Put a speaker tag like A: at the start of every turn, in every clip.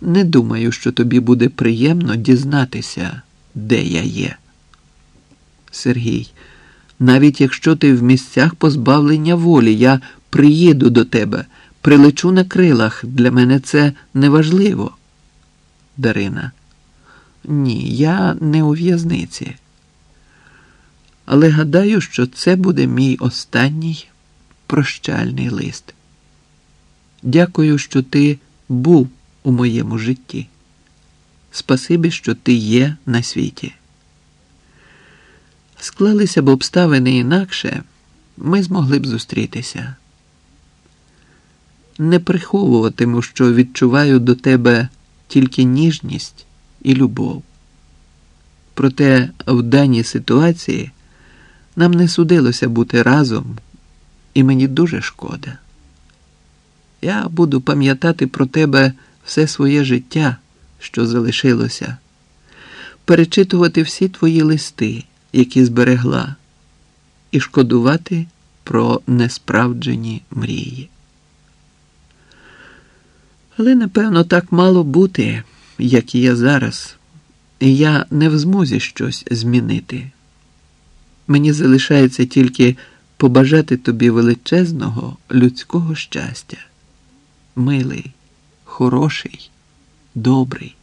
A: Не думаю, що тобі буде приємно дізнатися, де я є. Сергій, навіть якщо ти в місцях позбавлення волі, я приїду до тебе, прилечу на крилах. Для мене це неважливо. Дарина. Ні, я не у в'язниці. Але гадаю, що це буде мій останній прощальний лист. Дякую, що ти був у моєму житті. Спасибі, що ти є на світі. Склалися б обставини інакше, ми змогли б зустрітися. Не приховуватиму, що відчуваю до тебе тільки ніжність і любов. Проте в даній ситуації нам не судилося бути разом, і мені дуже шкода. Я буду пам'ятати про тебе все своє життя, що залишилося, перечитувати всі твої листи, які зберегла, і шкодувати про несправджені мрії. Але, напевно, так мало бути, як і я зараз, і я не в змозі щось змінити. Мені залишається тільки побажати тобі величезного людського щастя, милий, хороший, добрий.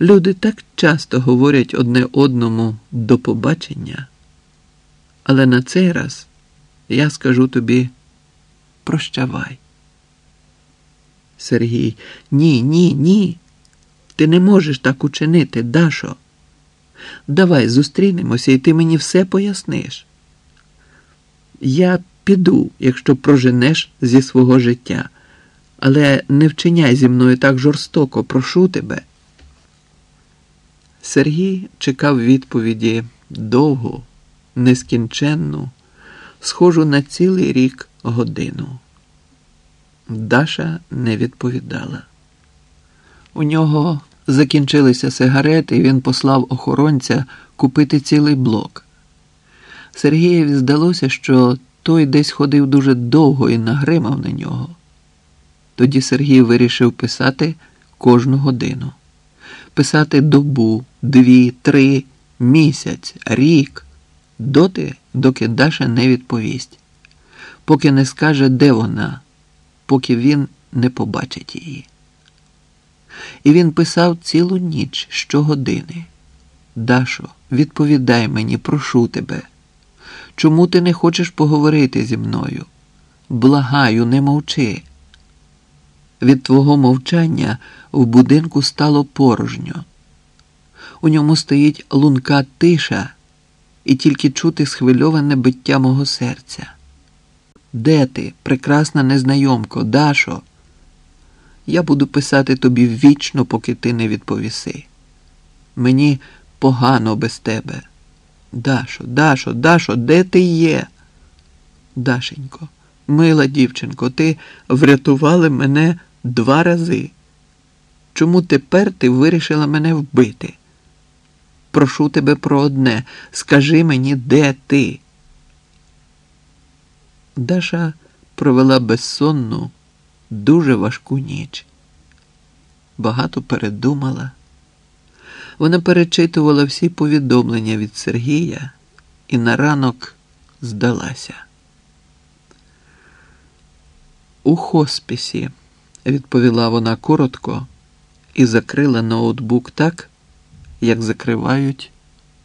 A: Люди так часто говорять одне одному до побачення, але на цей раз я скажу тобі прощавай. Сергій, ні, ні, ні. Ти не можеш так учинити, Дашо. Давай зустрінемося, і ти мені все поясниш. Я піду, якщо проженеш зі свого життя, але не вчиняй зі мною так жорстоко, прошу тебе. Сергій чекав відповіді довгу, нескінченну, схожу на цілий рік годину. Даша не відповідала. У нього закінчилися сигарети, і він послав охоронця купити цілий блок. Сергієві здалося, що той десь ходив дуже довго і нагримав на нього. Тоді Сергій вирішив писати кожну годину, писати добу, дві, три, місяць, рік, доти, доки Даша не відповість, поки не скаже, де вона, поки він не побачить її. І він писав цілу ніч щогодини. Дашо, відповідай мені, прошу тебе. Чому ти не хочеш поговорити зі мною? Благаю, не мовчи. Від твого мовчання в будинку стало порожньо. У ньому стоїть лунка тиша, і тільки чути схвильоване биття мого серця. Де ти, прекрасна незнайомко, Дашо? Я буду писати тобі вічно, поки ти не відповіси. Мені погано без тебе. Дашо, Дашо, Дашо, де ти є? Дашенько, мила дівчинко, ти врятувала мене два рази. Чому тепер ти вирішила мене вбити? Прошу тебе про одне. Скажи мені, де ти? Даша провела безсонну, дуже важку ніч. Багато передумала. Вона перечитувала всі повідомлення від Сергія і на ранок здалася. У хоспісі, відповіла вона коротко і закрила ноутбук так, як закривають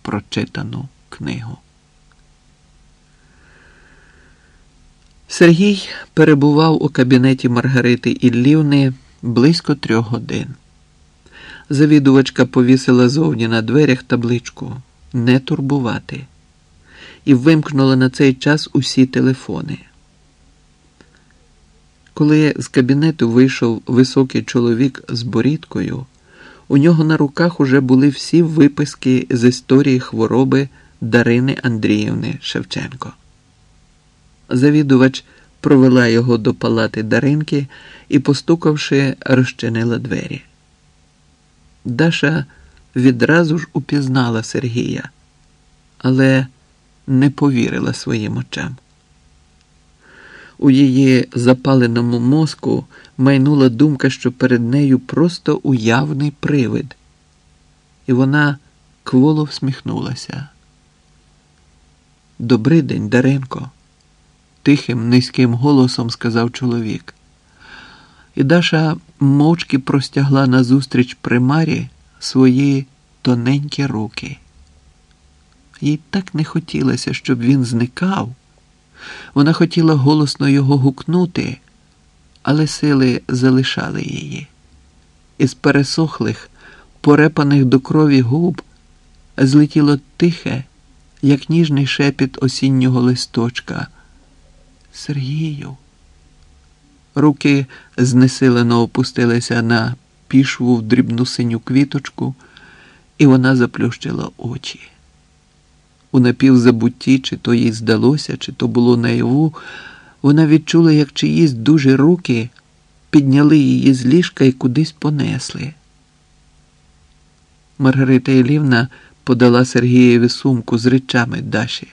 A: прочитану книгу. Сергій перебував у кабінеті Маргарити Іллівни близько трьох годин. Завідувачка повісила зовні на дверях табличку Не турбувати і вимкнула на цей час усі телефони. Коли з кабінету вийшов високий чоловік з борідкою, у нього на руках уже були всі виписки з історії хвороби Дарини Андріївни Шевченко. Завідувач провела його до палати Даринки і, постукавши, розчинила двері. Даша відразу ж упізнала Сергія, але не повірила своїм очам. У її запаленому мозку майнула думка, що перед нею просто уявний привид, і вона кволо всміхнулася. Добрий день, Даренко, тихим, низьким голосом сказав чоловік. І Даша мовчки простягла назустріч примарі свої тоненькі руки. Їй так не хотілося, щоб він зникав. Вона хотіла голосно його гукнути, але сили залишали її. Із пересохлих, порепаних до крові губ злетіло тихе, як ніжний шепіт осіннього листочка. Сергію. Руки знесилено опустилися на пішву в дрібну синю квіточку, і вона заплющила очі. У напівзабутті, чи то їй здалося, чи то було наяву, вона відчула, як чиїсь дуже руки підняли її з ліжка і кудись понесли. Маргарита Ілівна подала Сергієві сумку з речами Даші.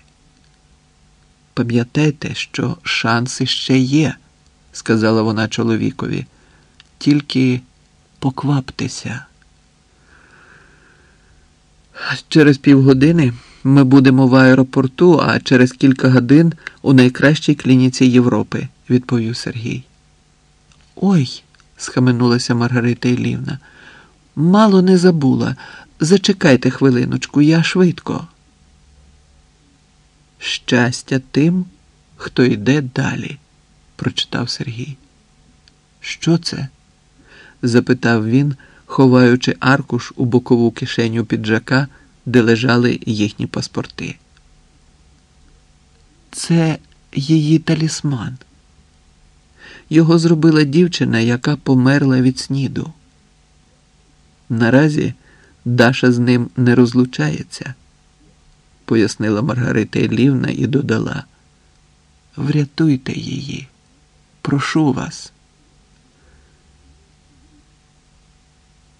A: Пам'ятайте, що шанси ще є, сказала вона чоловікові. Тільки покваптеся. Через півгодини ми будемо в аеропорту, а через кілька годин у найкращій клініці Європи, відповів Сергій. Ой, схаменулася Маргарита Ілівна. Мало не забула. Зачекайте хвилиночку, я швидко. Щастя тим, хто йде далі, прочитав Сергій. Що це? запитав він, ховаючи аркуш у бокову кишеню піджака, де лежали їхні паспорти. Це її талісман. Його зробила дівчина, яка померла від сніду. Наразі Даша з ним не розлучається, пояснила Маргарита Ілівна і додала. Врятуйте її, прошу вас.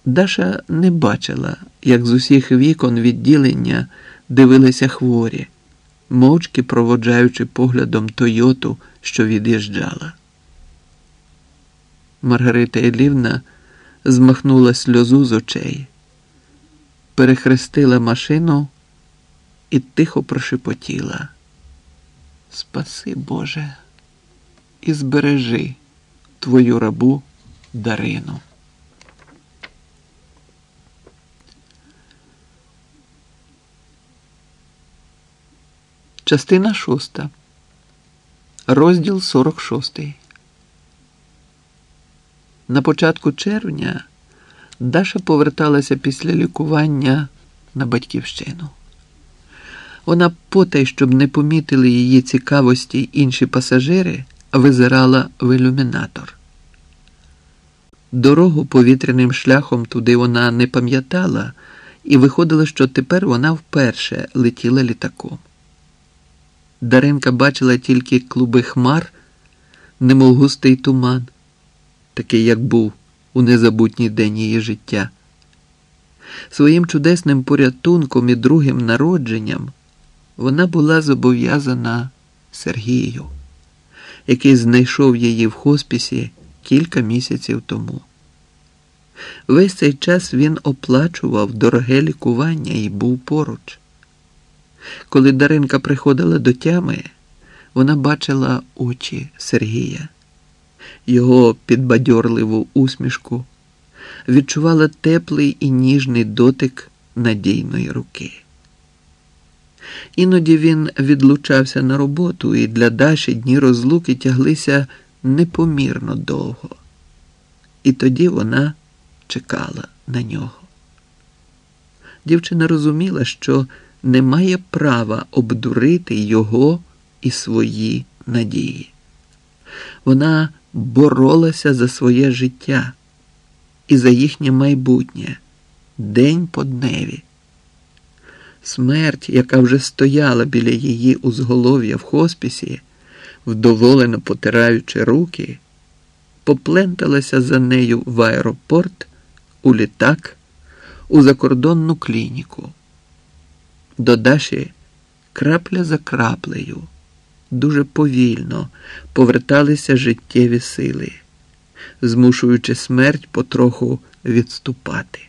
A: Даша не бачила, як з усіх вікон відділення дивилися хворі, мовчки проводжаючи поглядом Тойоту, що від'їжджала. Маргарита Елівна змахнула сльозу з очей, перехрестила машину і тихо прошепотіла. Спаси, Боже, і збережи твою рабу Дарину. Частина шоста. Розділ 46. На початку червня Даша поверталася після лікування на батьківщину. Вона потай, щоб не помітили її цікавості інші пасажири, визирала в ілюмінатор. Дорогу повітряним шляхом туди вона не пам'ятала, і виходило, що тепер вона вперше летіла літаком. Даренка бачила тільки клуби хмар, немов густий туман, такий, як був у незабутній день її життя. Своїм чудесним порятунком і другим народженням вона була зобов'язана Сергію, який знайшов її в хоспісі кілька місяців тому. Весь цей час він оплачував дороге лікування і був поруч. Коли Даринка приходила до тями, вона бачила очі Сергія, його підбадьорливу усмішку, відчувала теплий і ніжний дотик надійної руки. Іноді він відлучався на роботу, і для Даші дні розлуки тяглися непомірно довго. І тоді вона чекала на нього. Дівчина розуміла, що не має права обдурити його і свої надії. Вона боролася за своє життя і за їхнє майбутнє день по дневі. Смерть, яка вже стояла біля її узголов'я в хоспісі, вдоволено потираючи руки, попленталася за нею в аеропорт, у літак, у закордонну клініку. До Даші крапля за краплею дуже повільно поверталися життєві сили, змушуючи смерть потроху відступати.